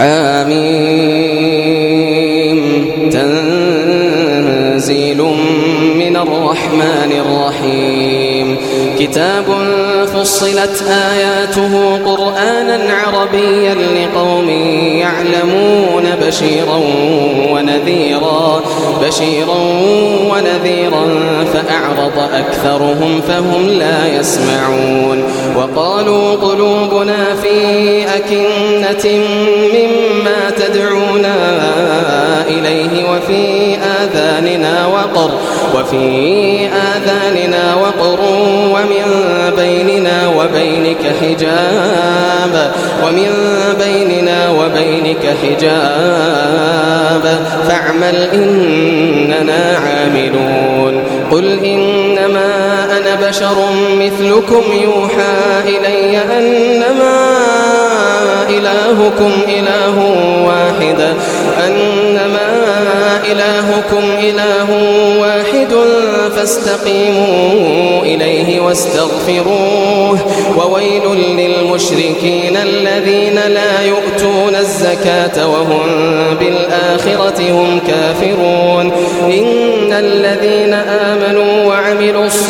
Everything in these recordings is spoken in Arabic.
حاميم تنزيل من الرحمن الرحيم. كتاب فصلت آياته قرآنا عربيا لقوم يعلمون بشيرا ونذيرا بشيرا ونذيرا فأعرض أكثرهم فهم لا يسمعون. وقالوا قلوبنا في أكنة مما تدعونا إليه وفي آذاننا وقر وفي آذاننا وقر وبينك حجاب ومن بيننا وبينك حجاب. فاعمل إننا عاملون. قل إنما أنا بشر مثلكم يوحى إلي أنما إلهكم إله واحد أنما إلهكم إله واحد فاستقيموا إليه واستغفروه. وويل للمشركين الذين لا يؤتون الزكاة وهم بالآخرة هم كافرون. إن الذين آمنوا وعملوا الصالحات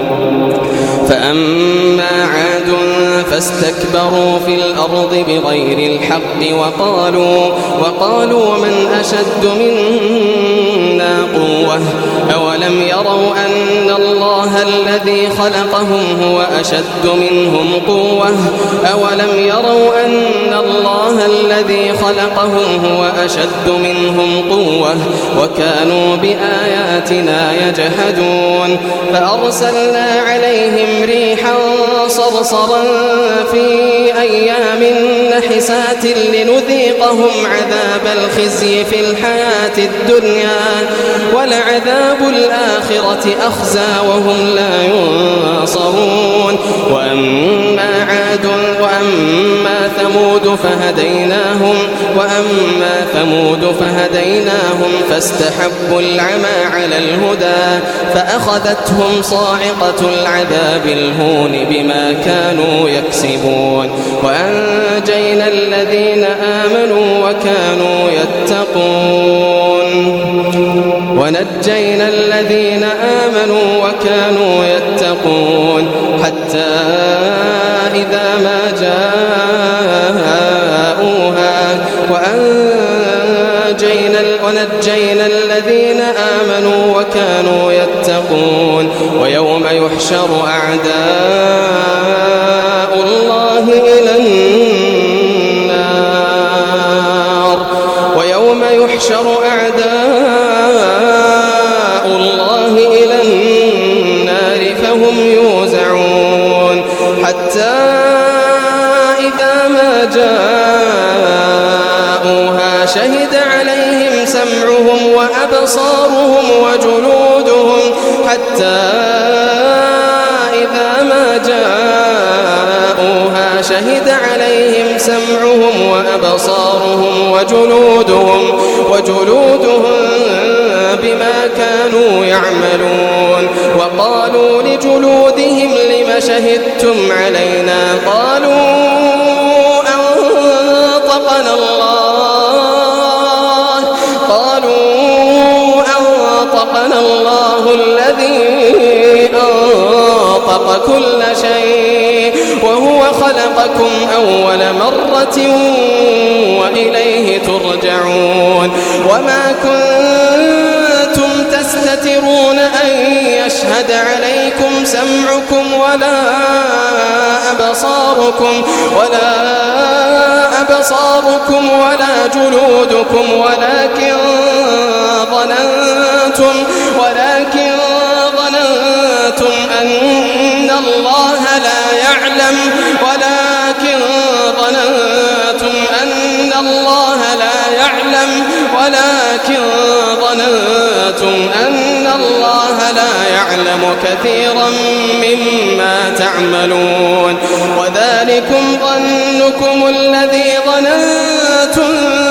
فاستكبروا في الأرض بغير الحق وقالوا وقالوا من أشد منا قوة؟ أولم يروا أن الله الذي خلقهم هو أشد منهم قوة؟ أولم يروا أن الله الذي خلقهم هو أشد منهم قوة؟ وكانوا بآياتنا يجحدون. فأرسلنا عليهم ريحا صرصرا في أيام نحسات لنذيقهم عذاب الخزي في الحياة الدنيا ولعذاب الآخرة أخزى وهم لا ينصرون وأما عاد وأما ثمود فهديناهم وأما ثمود فهديناهم فاستحبوا العمى على الهدى فأخذتهم صاعقة العذاب الهون بما كانوا يكسبون وأنجينا الذين آمنوا وكانوا يتقون. ونجينا الذين آمنوا وكانوا يتقون. حتى إذا ما جاءوها وأنجينا ونجينا الذين آمنوا وكانوا يتقون. ويوم يحشر أعداء الله إلى النار. يحشر أعداء الله إلى النار فهم يوم حتى إذا ما جاءوها شهد عليهم سمعهم وأبصارهم وجلودهم. حتى إذا ما جاءوها شهد عليهم سمعهم وأبصارهم وجلودهم وجلودهم بما كانوا يعملون. وقالوا لجلودهم لم شهدتم علينا؟ قالوا أنطقنا الله. قالوا أنطقنا الله الذي أنطق كل شيء وهو خلقكم أول مرة. وإليه ترجعون وما كنتم تستترون أن يشهد عليكم سمعكم ولا أبصاركم ولا أبصاركم ولا جلودكم ولكن ظننتم ولكن ظننتم أن الله لا يعلم ولكن الله لا يعلم ولكن ظننتم أن الله لا يعلم كثيرا مما تعملون وذلكم ظنكم الذي ظننتم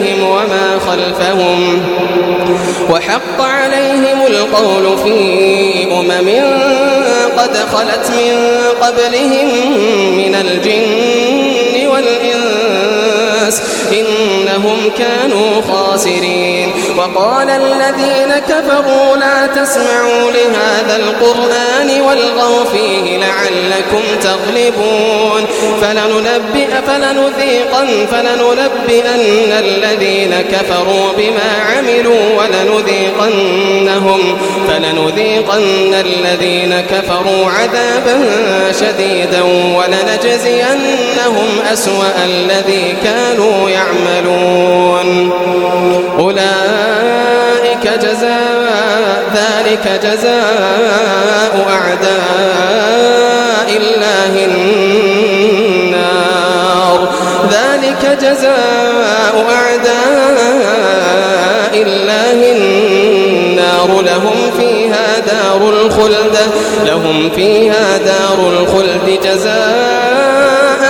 خلفهم وحق عليهم القول في أمم قد خلت من قبلهم من الجن والإنس إنهم كانوا خاسرين. وقال الذين كفروا لا تسمعوا لهذا القرآن والغوا فيه لعلكم تغلبون. فلننبئ فلنذيقن فلننبئن الذين كفروا بما عملوا. ولنذيقنهم فلنذيقن الذين كفروا عذابا شديدا ولنجزينهم أسوأ الذي كانوا يعملون. أولئك جزاء ذلك جزاء أعداء الله النار. ذلك جزاء أعداء دار الخلد لهم فيها دار الخلد جزاء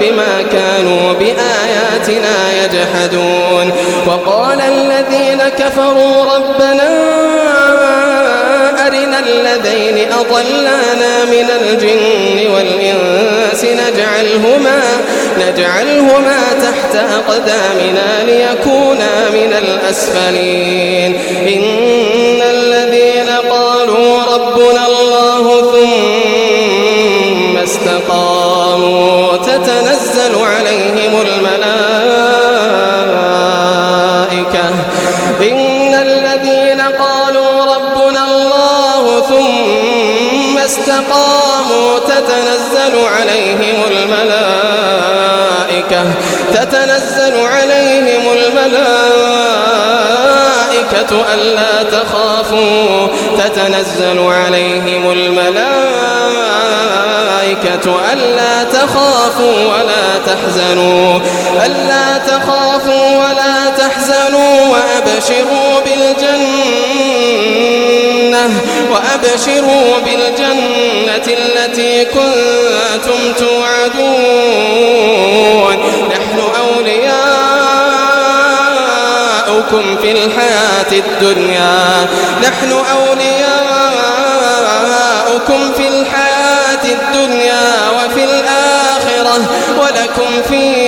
بما كانوا بآياتنا يجحدون. وقال الذين كفروا ربنا أرنا الذين أضلانا من الجن والإنس نجعلهما نجعلهما تحت أقدامنا ليكونا من الأسفلين إن الذين قالوا ربنا الله تتنزل عليهم الملائكة تتنزل عليهم الملائكة ألا تخافوا تتنزل عليهم الملائكة ألا تخافوا ولا تحزنوا ألا تخافوا ولا تحزنوا وأبشروا بالجنة. وأبشروا بالجنة التي كنتم توعدون. نحن أولياؤكم في الحياة الدنيا. نحن أولياؤكم في الحياة الدنيا وفي الآخرة. ولكم فيها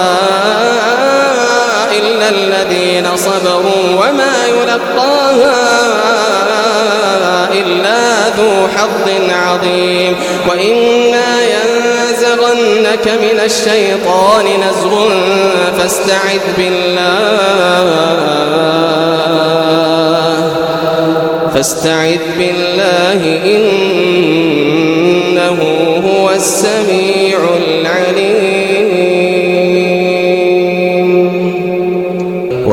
الذين صبروا وما يلقاها إلا ذو حظ عظيم وإما ينزغنك من الشيطان نزغ فاستعذ بالله فاستعذ بالله إنه هو السميع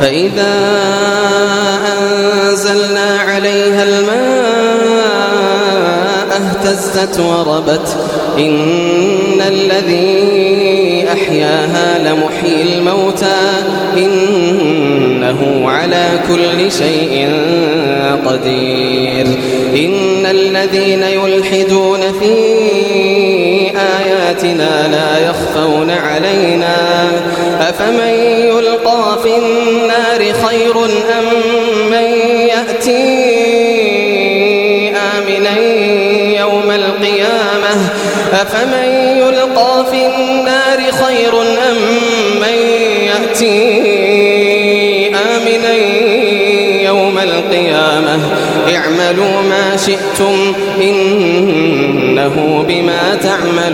فإذا أنزلنا عليها الماء اهتزت وربت إن الذي أحياها لمحيي الموتى إنه على كل شيء قدير إن الذين يلحدون في آياتنا لا يخفون علينا أفمن يلقى في النار خير أم من يأتي آمنا يوم القيامة أفمن يلقى في النار خير أم من يأتي آمنا يوم القيامة اعملوا ما شئتم بما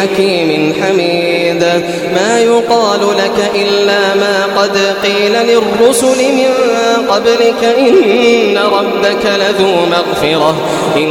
حكيم حميد. ما يقال لك إلا ما قد قيل للرسل من قبلك إن ربك لذو مغفرة. إن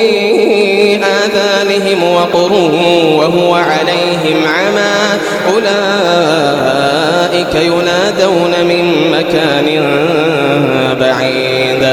آذانهم وقر وهو عليهم عمى. أولئك ينادون من مكان بعيد.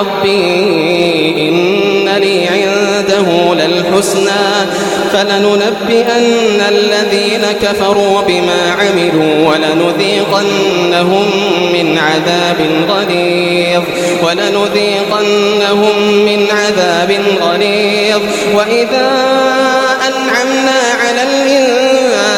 ربي إن لي عنده للحسنى فلننبئن الذين كفروا بما عملوا ولنذيقنهم من عذاب غليظ ولنذيقنهم من عذاب غليظ وإذا أنعمنا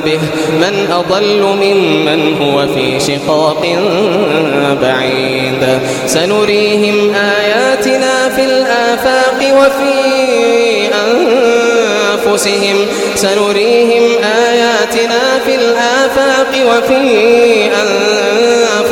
به. من أضل ممن هو في شقاق بعيد. سنريهم آياتنا في الآفاق وفي أنفسهم. سنريهم آياتنا في الآفاق وفي